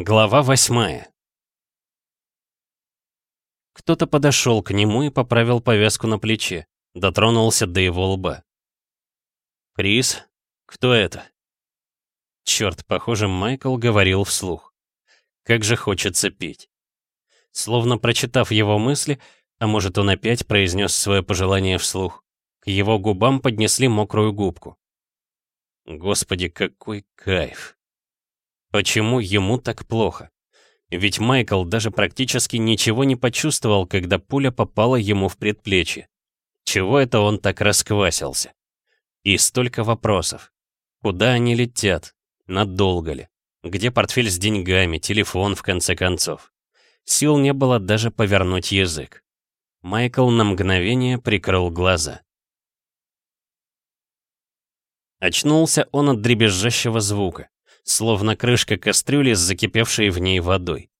Глава восьмая Кто-то подошел к нему и поправил повязку на плече, дотронулся до его лба. «Крис? Кто это?» Черт, похоже, Майкл говорил вслух. Как же хочется пить. Словно прочитав его мысли, а может он опять произнес свое пожелание вслух, к его губам поднесли мокрую губку. Господи, какой кайф. Почему ему так плохо? Ведь Майкл даже практически ничего не почувствовал, когда пуля попала ему в предплечье. Чего это он так расквасился? И столько вопросов. Куда они летят? Надолго ли? Где портфель с деньгами, телефон, в конце концов? Сил не было даже повернуть язык. Майкл на мгновение прикрыл глаза. Очнулся он от дребезжащего звука словно крышка кастрюли с закипевшей в ней водой.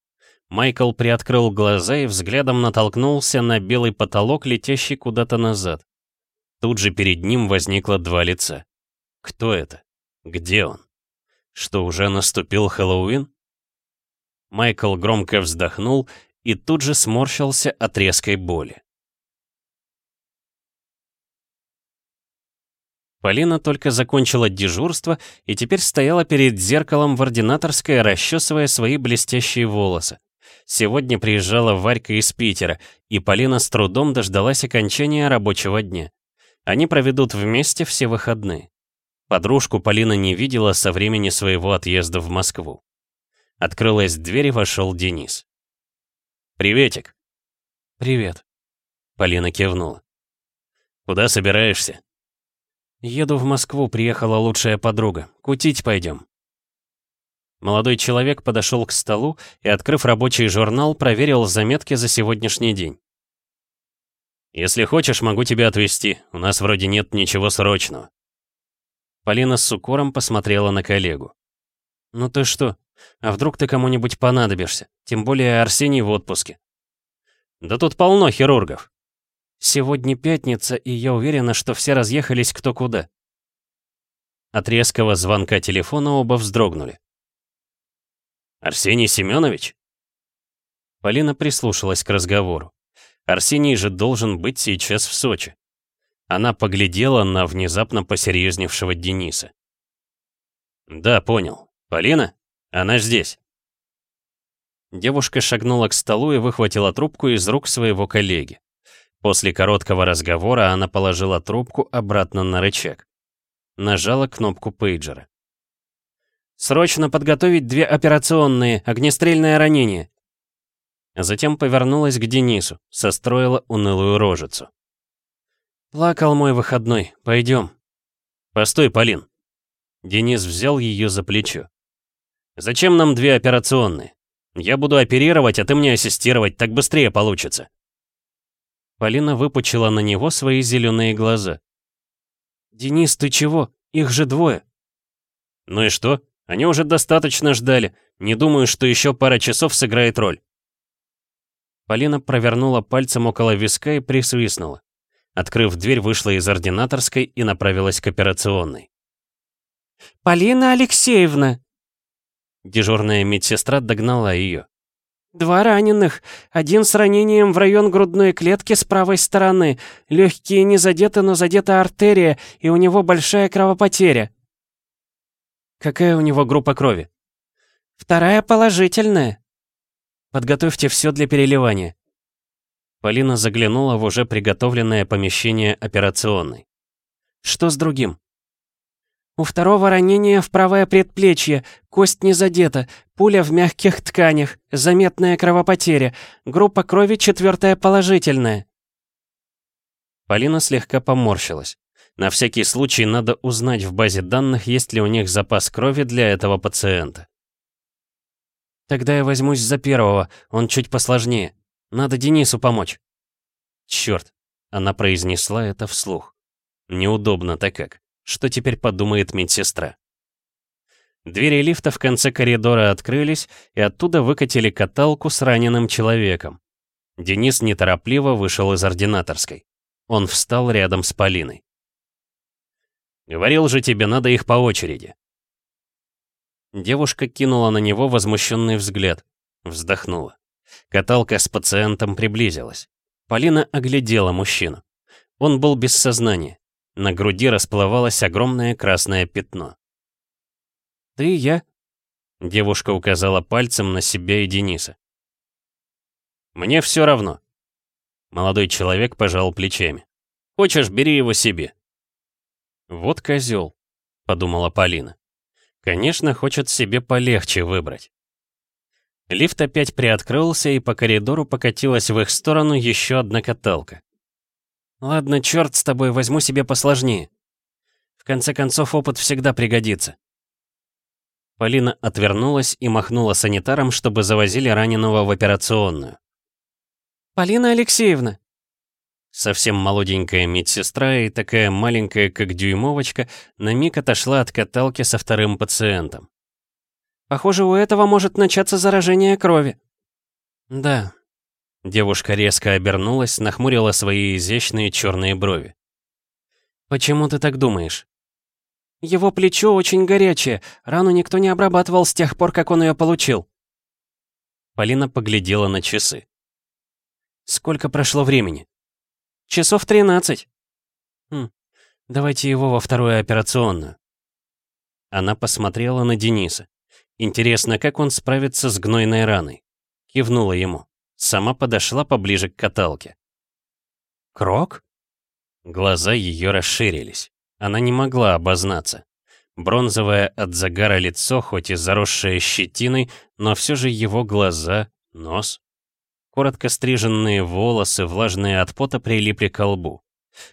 Майкл приоткрыл глаза и взглядом натолкнулся на белый потолок, летящий куда-то назад. Тут же перед ним возникло два лица. Кто это? Где он? Что, уже наступил Хэллоуин? Майкл громко вздохнул и тут же сморщился от резкой боли. Полина только закончила дежурство и теперь стояла перед зеркалом в ординаторской, расчесывая свои блестящие волосы. Сегодня приезжала Варька из Питера, и Полина с трудом дождалась окончания рабочего дня. Они проведут вместе все выходные. Подружку Полина не видела со времени своего отъезда в Москву. Открылась дверь и вошел Денис. «Приветик». «Привет», — Полина кивнула. «Куда собираешься?» «Еду в Москву, приехала лучшая подруга. Кутить пойдем». Молодой человек подошел к столу и, открыв рабочий журнал, проверил заметки за сегодняшний день. «Если хочешь, могу тебя отвезти. У нас вроде нет ничего срочного». Полина с укором посмотрела на коллегу. «Ну ты что? А вдруг ты кому-нибудь понадобишься? Тем более Арсений в отпуске». «Да тут полно хирургов». Сегодня пятница, и я уверена, что все разъехались кто куда. От резкого звонка телефона оба вздрогнули. «Арсений Семенович?» Полина прислушалась к разговору. Арсений же должен быть сейчас в Сочи. Она поглядела на внезапно посерьезневшего Дениса. «Да, понял. Полина? Она здесь». Девушка шагнула к столу и выхватила трубку из рук своего коллеги. После короткого разговора она положила трубку обратно на рычаг. Нажала кнопку пейджера. «Срочно подготовить две операционные, огнестрельное ранение!» Затем повернулась к Денису, состроила унылую рожицу. «Плакал мой выходной, пойдем». «Постой, Полин». Денис взял ее за плечо. «Зачем нам две операционные? Я буду оперировать, а ты мне ассистировать, так быстрее получится». Полина выпучила на него свои зеленые глаза. «Денис, ты чего? Их же двое!» «Ну и что? Они уже достаточно ждали. Не думаю, что еще пара часов сыграет роль». Полина провернула пальцем около виска и присвистнула. Открыв дверь, вышла из ординаторской и направилась к операционной. «Полина Алексеевна!» Дежурная медсестра догнала ее. «Два раненых. Один с ранением в район грудной клетки с правой стороны. Легкие не задеты, но задета артерия, и у него большая кровопотеря». «Какая у него группа крови?» «Вторая положительная». «Подготовьте все для переливания». Полина заглянула в уже приготовленное помещение операционной. «Что с другим?» У второго ранения в правое предплечье, кость не задета, пуля в мягких тканях, заметная кровопотеря, группа крови четвертая положительная. Полина слегка поморщилась. На всякий случай надо узнать в базе данных, есть ли у них запас крови для этого пациента. Тогда я возьмусь за первого, он чуть посложнее. Надо Денису помочь. Черт, она произнесла это вслух. Неудобно-то как. Что теперь подумает медсестра? Двери лифта в конце коридора открылись, и оттуда выкатили каталку с раненым человеком. Денис неторопливо вышел из ординаторской. Он встал рядом с Полиной. «Говорил же тебе, надо их по очереди». Девушка кинула на него возмущенный взгляд. Вздохнула. Каталка с пациентом приблизилась. Полина оглядела мужчину. Он был без сознания. На груди расплывалось огромное красное пятно. «Ты я?» Девушка указала пальцем на себя и Дениса. «Мне все равно». Молодой человек пожал плечами. «Хочешь, бери его себе». «Вот козел», — подумала Полина. «Конечно, хочет себе полегче выбрать». Лифт опять приоткрылся, и по коридору покатилась в их сторону еще одна каталка. «Ладно, черт с тобой, возьму себе посложнее. В конце концов, опыт всегда пригодится». Полина отвернулась и махнула санитарам, чтобы завозили раненого в операционную. «Полина Алексеевна!» Совсем молоденькая медсестра и такая маленькая, как дюймовочка, на миг отошла от каталки со вторым пациентом. Похоже, у этого может начаться заражение крови. Да. Девушка резко обернулась, нахмурила свои изящные черные брови. Почему ты так думаешь? Его плечо очень горячее, рану никто не обрабатывал с тех пор, как он ее получил. Полина поглядела на часы. Сколько прошло времени? Часов тринадцать. Хм, давайте его во вторую операционную. Она посмотрела на Дениса. Интересно, как он справится с гнойной раной? Кивнула ему. Сама подошла поближе к каталке. «Крок?» Глаза ее расширились. Она не могла обознаться. Бронзовое от загара лицо, хоть и заросшее щетиной, но все же его глаза, нос. Коротко стриженные волосы, влажные от пота, прилипли к лбу.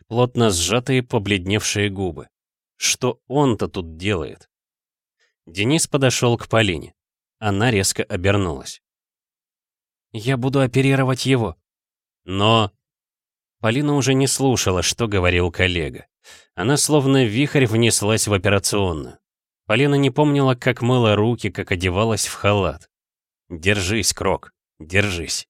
Плотно сжатые побледневшие губы. Что он-то тут делает? Денис подошел к Полине. Она резко обернулась. «Я буду оперировать его». «Но...» Полина уже не слушала, что говорил коллега. Она словно вихрь внеслась в операционную. Полина не помнила, как мыла руки, как одевалась в халат. «Держись, Крок, держись».